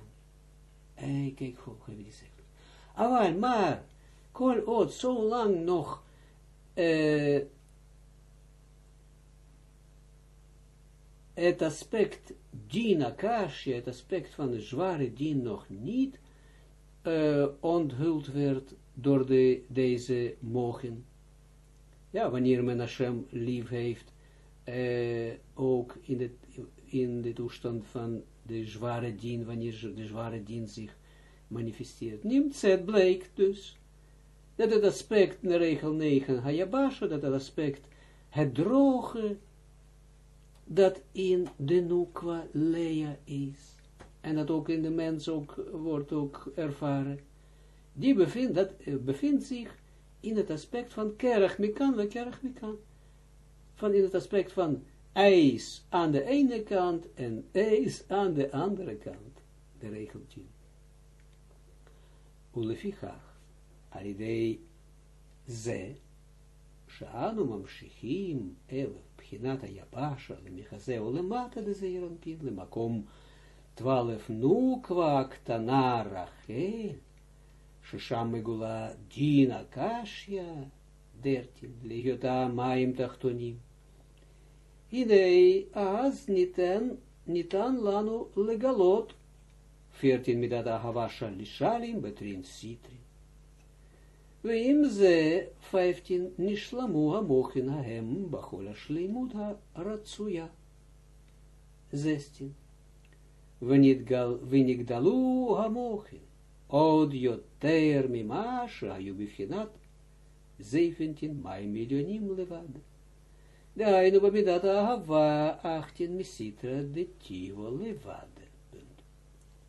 Hey, kijk goed, heb ik gezegd. Maar, kol oot, zo lang nog, eh, het aspect din akasje, het aspect van de zware din nog niet eh, onthuld werd door de, deze mogen. Ja, wanneer men Hashem lief heeft, uh, ook in de, in de toestand van de zware dien, wanneer de zware dien zich manifesteert. Nimt het blijkt dus, dat het aspect, in regel 9, Hayabasha, dat het aspect, het droge, dat in de Nukwa Lea is, en dat ook in de mens ook, wordt ook ervaren, die bevindt, dat, uh, bevindt zich in het aspect van kerg mikan, we kerg mikan, van in het aspect van ijs aan de ene kant en ijs aan de andere kant. De regel 10. Ulefichach, alidei ze, שאנו ממשיכים אל בחינת היבשה למחזה ולמטה לזעירנפין למקום twaalf נוקבה קטנה רחל, ששם מגולה דין הקשיא, דרטין, להיותה מים תחתונים. idee as nitan, nitan lanu legalot, 14 midat ahavasha lishalim, betrin sitri. Weim ze 15 nishlamu hamochin hahem bachola shleimut ha-ratsuya. 16. Venigdalu hamochin, od yoter mimasha ayubichinat, 17 mai miljonim levad. Dainu bamidat ahava achtin misitra de tivo levade. Punt.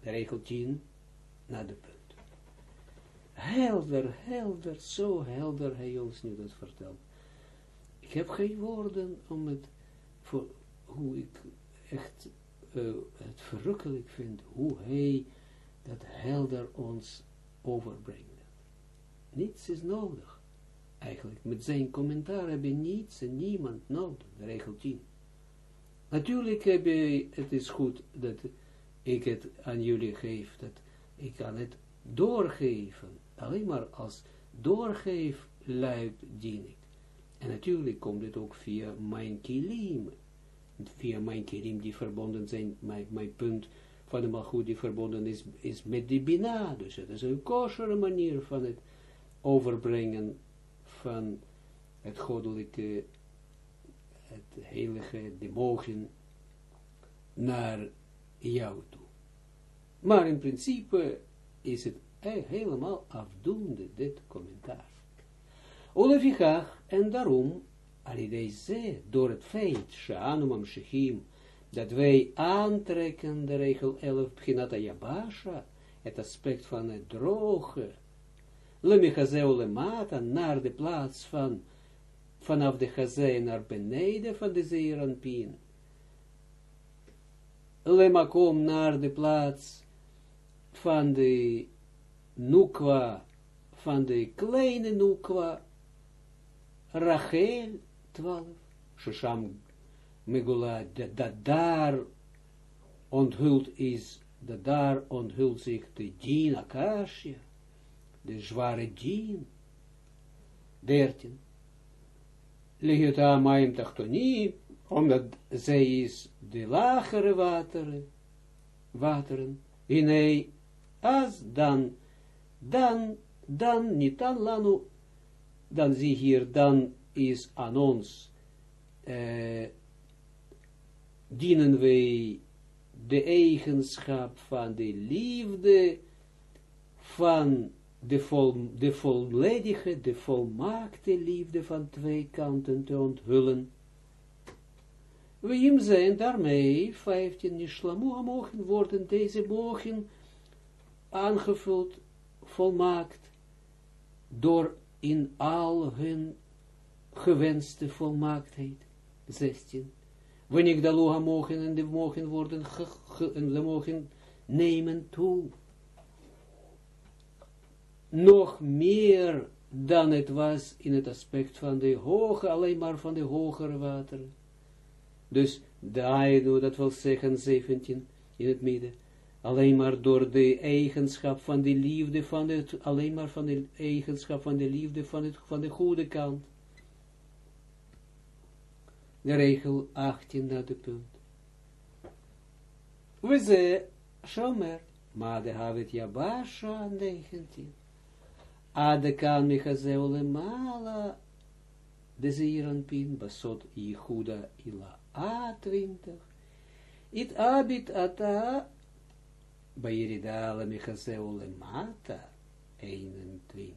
De regel 10 na de punt. Helder, helder, zo helder hij ons nu dat vertelt. Ik heb geen woorden om het, voor hoe ik echt uh, het verrukkelijk vind, hoe hij dat helder ons overbrengt. Niets is nodig eigenlijk. Met zijn commentaar heb je niets en niemand nodig, regel 10. Natuurlijk heb je, het is goed dat ik het aan jullie geef, dat ik kan het doorgeven, alleen maar als doorgeef luid dien ik. En natuurlijk komt het ook via mijn kilim. Via mijn kilim die verbonden zijn, mijn, mijn punt van de malgoed die verbonden is, is met die bina. Dus het is een koshere manier van het overbrengen van het goddelijke, het heilige, de mogen naar jou toe. Maar in principe is het helemaal afdoende, dit commentaar. Olefikach, en daarom, alideze, door het feit, Sha'anum Shechim, dat wij aantrekken, de regel 11, Pchinata Yabasha, het aspect van het droge, Lemechazeu lemata, naar de plaats van, vanaf de chazé naar beneden van de zeeranpien, Lemakom naar de plaats van de nukwa, van de kleine nukwa, Rachel 12, Shesham Megula, dat daar onthuld is, dat daar onthult zich de dien Akashia, de zware dien, 13. Legiota Maim Tachtonim, omdat zij is de lagere wateren, wateren, in as dan, dan, dan, niet dan lanu, dan zie hier, dan is aan ons, uh, dienen wij de eigenschap van de liefde, van de, vol, de volledige, de volmaakte liefde van twee kanten te onthullen. We hem zijn daarmee, 15 Nishlamu mogen worden deze mogen aangevuld, volmaakt, door in al hun gewenste volmaaktheid. 16. Wanneer de loha mogen en de mogen worden en de mogen nemen toe. Nog meer dan het was in het aspect van de hoge, alleen maar van de hogere wateren. Dus de dat wil zeggen 17 in het midden alleen maar door de eigenschap van de liefde van het, alleen maar van de eigenschap van de liefde van, het, van de goede kant. De regel 18 naar de punt. We ze, shomer, maar de havet jabasha 19. Ade kan michazeule mala, de zeiranpin, basot Yehuda ila a 20. It abit ata Bairida Lamechaseu Lemata 21.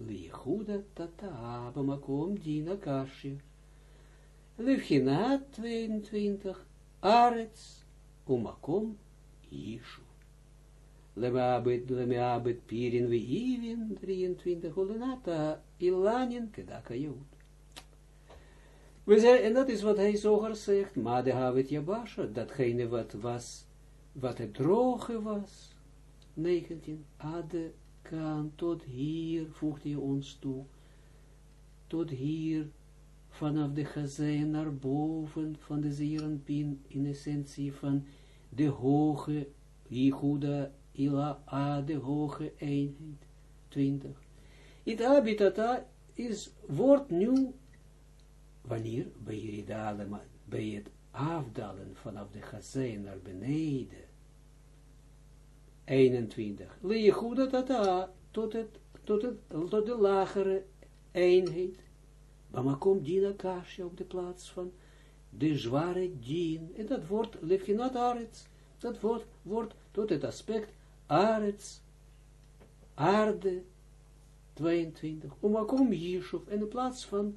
Lichuda Tata Bamakom Dina Kashir. Levchinat 22. Arets Umakom Ishu. Lemeabet Lemeabet Pirin Veivin 23. Ulenata Ilanin Kedaka Jood. We en dat is wat hij zoger zegt, maar de Havet Jabasha, datgene wat was wat het droge was, 19, Ade kan tot hier, voegt hij ons toe, tot hier, vanaf de gezein naar boven, van de zeerenpin, in essentie van de hoge, Yehuda, Ila, A, de hoge eenheid, 20. Het habitata is, wordt nu, wanneer, bij, bij het afdalen vanaf de gezein naar beneden, 21. Lejegoede tata, tot, het, tot, het, tot de lagere eenheid. Komt dina kasje op de plaats van de zware dien. En dat wordt lefginat arets. Dat wordt, wordt tot het aspect arets, aarde, 22. Omakom Yishuv. En in plaats van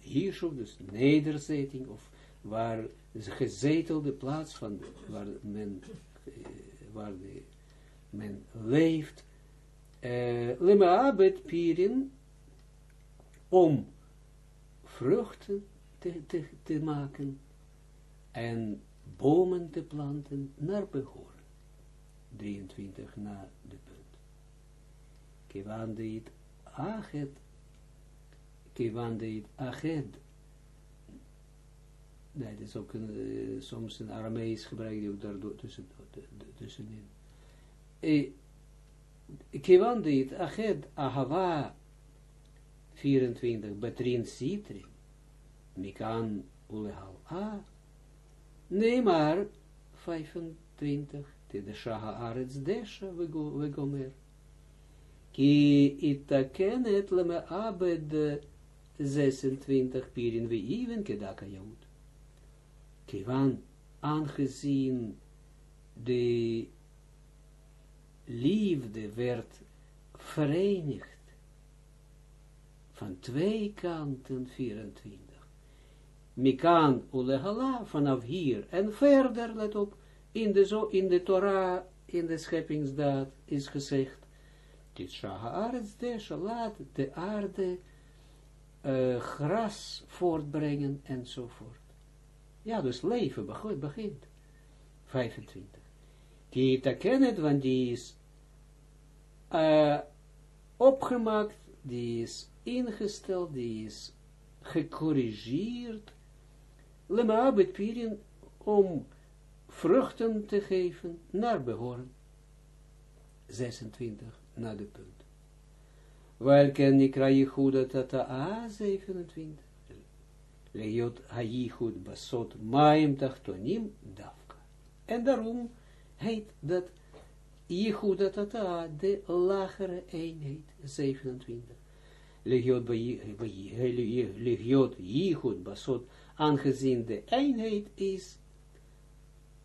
Yishuv, dus nederzetting, of waar is gezetelde plaats van, waar men waar de, men leeft, uh, pirin, om vruchten te, te, te maken en bomen te planten naar behoren. 23 na de punt. Kevandeit achet, kevandeit achet, Nee, dat is ook een, uh, soms een Aramees gebruik die ook daardoor tussen, tussenin. Kiwan dit ached ahava 24, Betrin Sitri, Mikan Ulehal A, nee maar 25, de Shaha Arets Desha, we gomer. Ki itaken het leme abed 26 pirin even kedaka jood. Kiwan aangezien de liefde werd verenigd van twee kanten 24. Mikan ulehala vanaf hier en verder, let op, in de, zo, in de Torah, in de scheppingsdaad is gezegd, dit shahaaretz desha, laat de aarde uh, gras voortbrengen enzovoort. Ja, dus leven begint. 25. Die te kennen, want die is uh, opgemaakt, die is ingesteld, die is gecorrigeerd, lema bepirin om vruchten te geven naar behoren. 26 naar de punt. Welken nikra Yehuda tata a 27. Leot ha-Yehud basot maim tachtonim davka. En daarom heet dat Yehuda tata de lagere eenheid 27. Legiot Yehud basot aangezien de eenheid is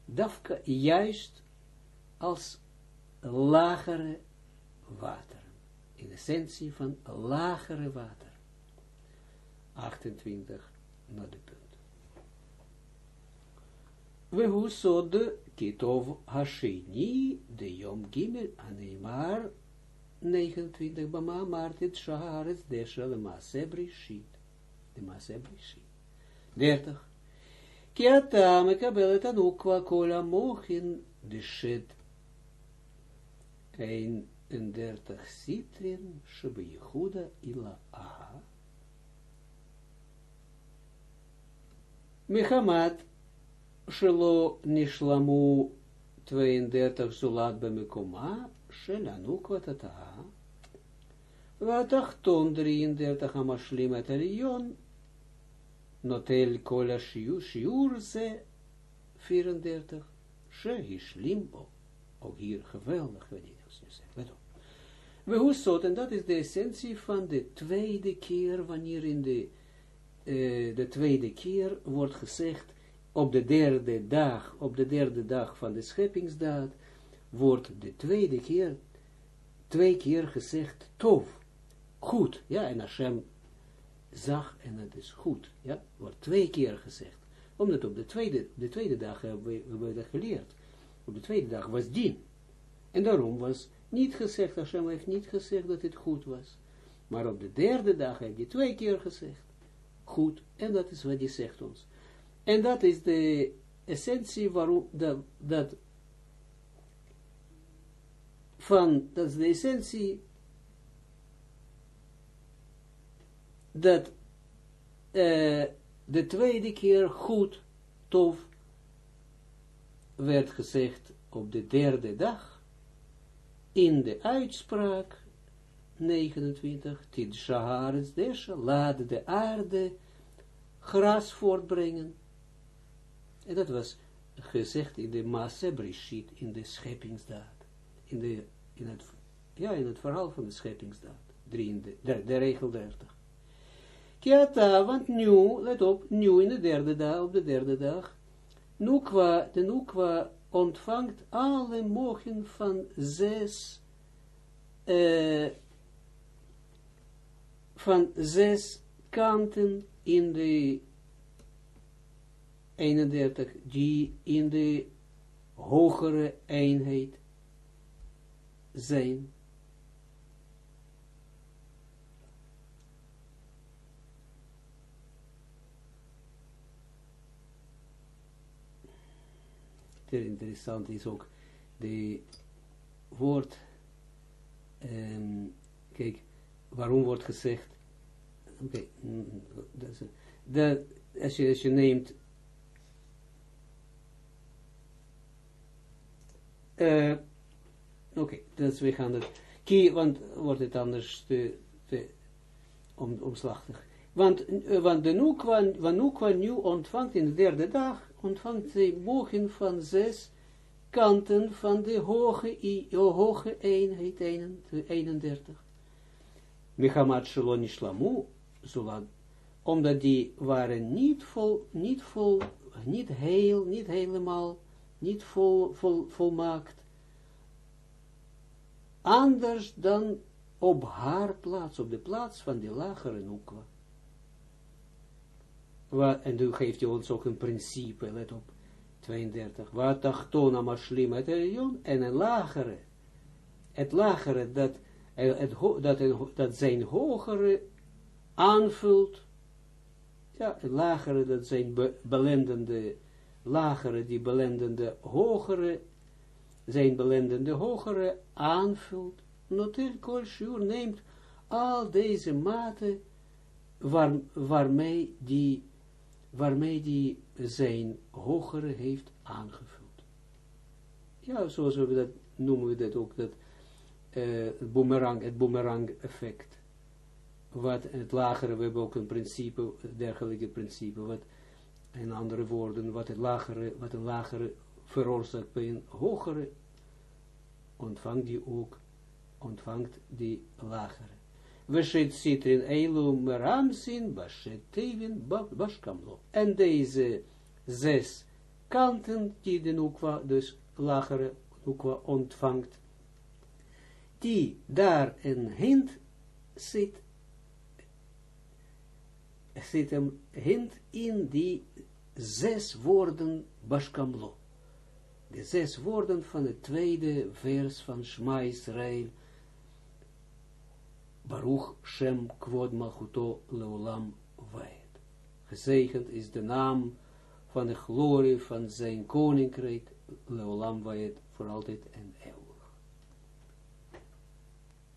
Dafka juist als lagere water. In essentie van lagere water. 28 naar de punt. Kitov hasheni de yom gimel aneimar 29, Bama Martit Shaharet Desha Lema De Lema Sebrishit. 30. Kiata mekabelet anukwa kola mochin de shet. 31 Sitrin Shebe Yehuda Ila Aha. Mechamat Shelo Nishlamu 32 Zulat Bemekoma התאה, והתחתון 33 המשלים את עליון notel kola shiur, shiur ze 34, she is limbo. Ook hier geweldig, weet ik nu zeggen. Let op. We hoe zot, en dat is de essentie van de tweede keer, wanneer in de, uh, de tweede keer wordt gezegd, op de derde dag, op de derde dag van de scheppingsdaad, wordt de tweede keer, twee keer gezegd, tof, goed, ja, en Hashem zag en het is goed. Ja, wordt twee keer gezegd. Omdat op de tweede, de tweede dag hebben we, dat geleerd. Op de tweede dag was dien. En daarom was niet gezegd, Hashem heeft niet gezegd dat het goed was. Maar op de derde dag heeft hij twee keer gezegd. Goed. En dat is wat hij zegt ons. En dat is de essentie waarom dat van, dat is de essentie dat uh, de tweede keer goed, tof, werd gezegd op de derde dag, in de uitspraak 29, Tid Shaharetz Desha, laat de aarde gras voortbrengen. En dat was gezegd in de Maase Brishit, in de scheppingsdaad, in, de, in, het, ja, in het verhaal van de scheppingsdaad, de, de, de regel 30. Kiata, want nu, let op, nu in de derde dag, op de derde dag, Nukwa, de Nukwa ontvangt alle mogen van zes, uh, van zes kanten in de 31, die in de hogere eenheid zijn. zeer interessant is ook de woord, um, kijk, waarom wordt gezegd, oké, okay, als, je, als je neemt, uh, oké, okay, dus we gaan het, want wordt het anders te, te om, omslachtig. Want, uh, want de Nukwa, want Nukwa nu ontvangt in de derde dag, ontvangt zij bogen van zes kanten van de hoge, i, hoge eenheid 31. Mechamat Shalom Ishlamu, zolang, omdat die waren niet vol, niet vol, niet heel, niet helemaal, niet vol, vol, volmaakt, anders dan op haar plaats, op de plaats van de lagere Nukwa. En nu geeft hij ons ook een principe, let op, 32. Wat tachtona mashlim het en een lagere, het lagere dat, het, dat, dat zijn hogere aanvult, ja, het lagere dat zijn belendende, lagere die belendende hogere, zijn belendende hogere aanvult, noteer kol neemt al deze waar, waarmee die waarmee die zijn hogere heeft aangevuld. Ja, zoals we dat noemen we dat ook, dat uh, het boomerang, het boomerang effect. Wat het lagere, we hebben ook een principe, dergelijke principe, wat in andere woorden, wat het lagere, wat een lagere veroorzaakt bij een hogere, ontvangt die ook, ontvangt die lagere. Veshet Sitrin Eilu Meramsin, Bashet Tevin, Bashkamlo. En deze zes kanten, die de Nukwa, dus lagere Nukwa ontvangt, die daar een hint zit, zit een hint in die zes woorden Bashkamlo. De zes woorden van het tweede vers van Shma Israël, Baruch Shem Kvod Malchuto Leolam Vaed. Gezegend is de naam van de glorie van zijn koninkrijk Leolam Vaed voor altijd en.